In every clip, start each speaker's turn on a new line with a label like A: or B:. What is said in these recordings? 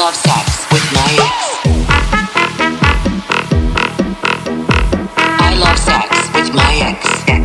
A: love sex with my ex. I love sex with my ex.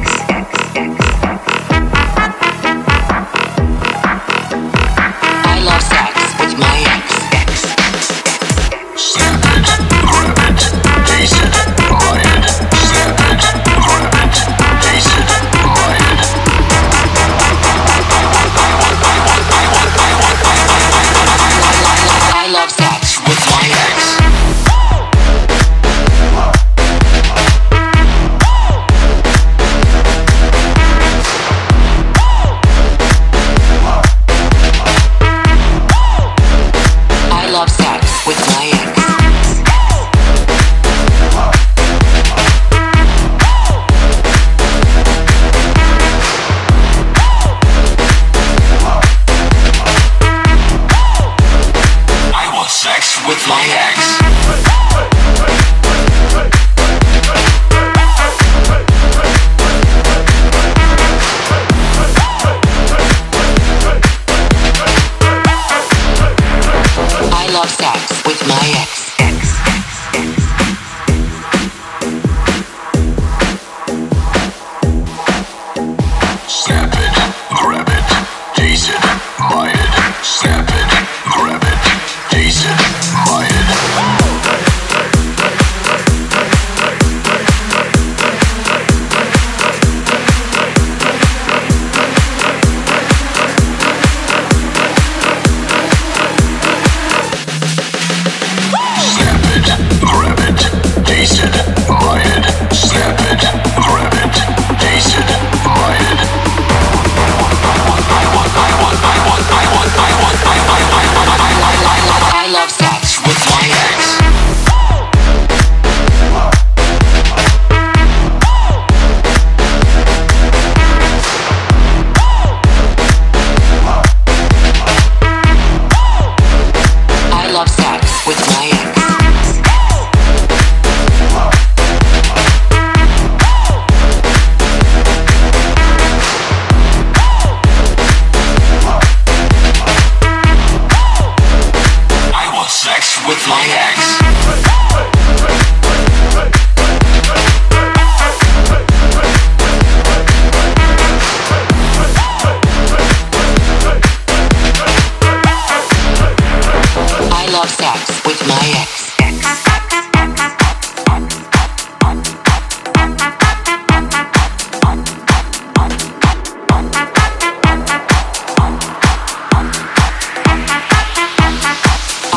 A: With my ex.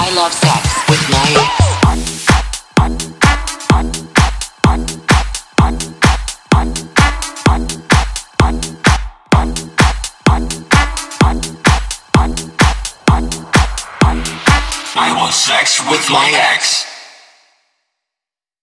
A: I love sex sex with my ex.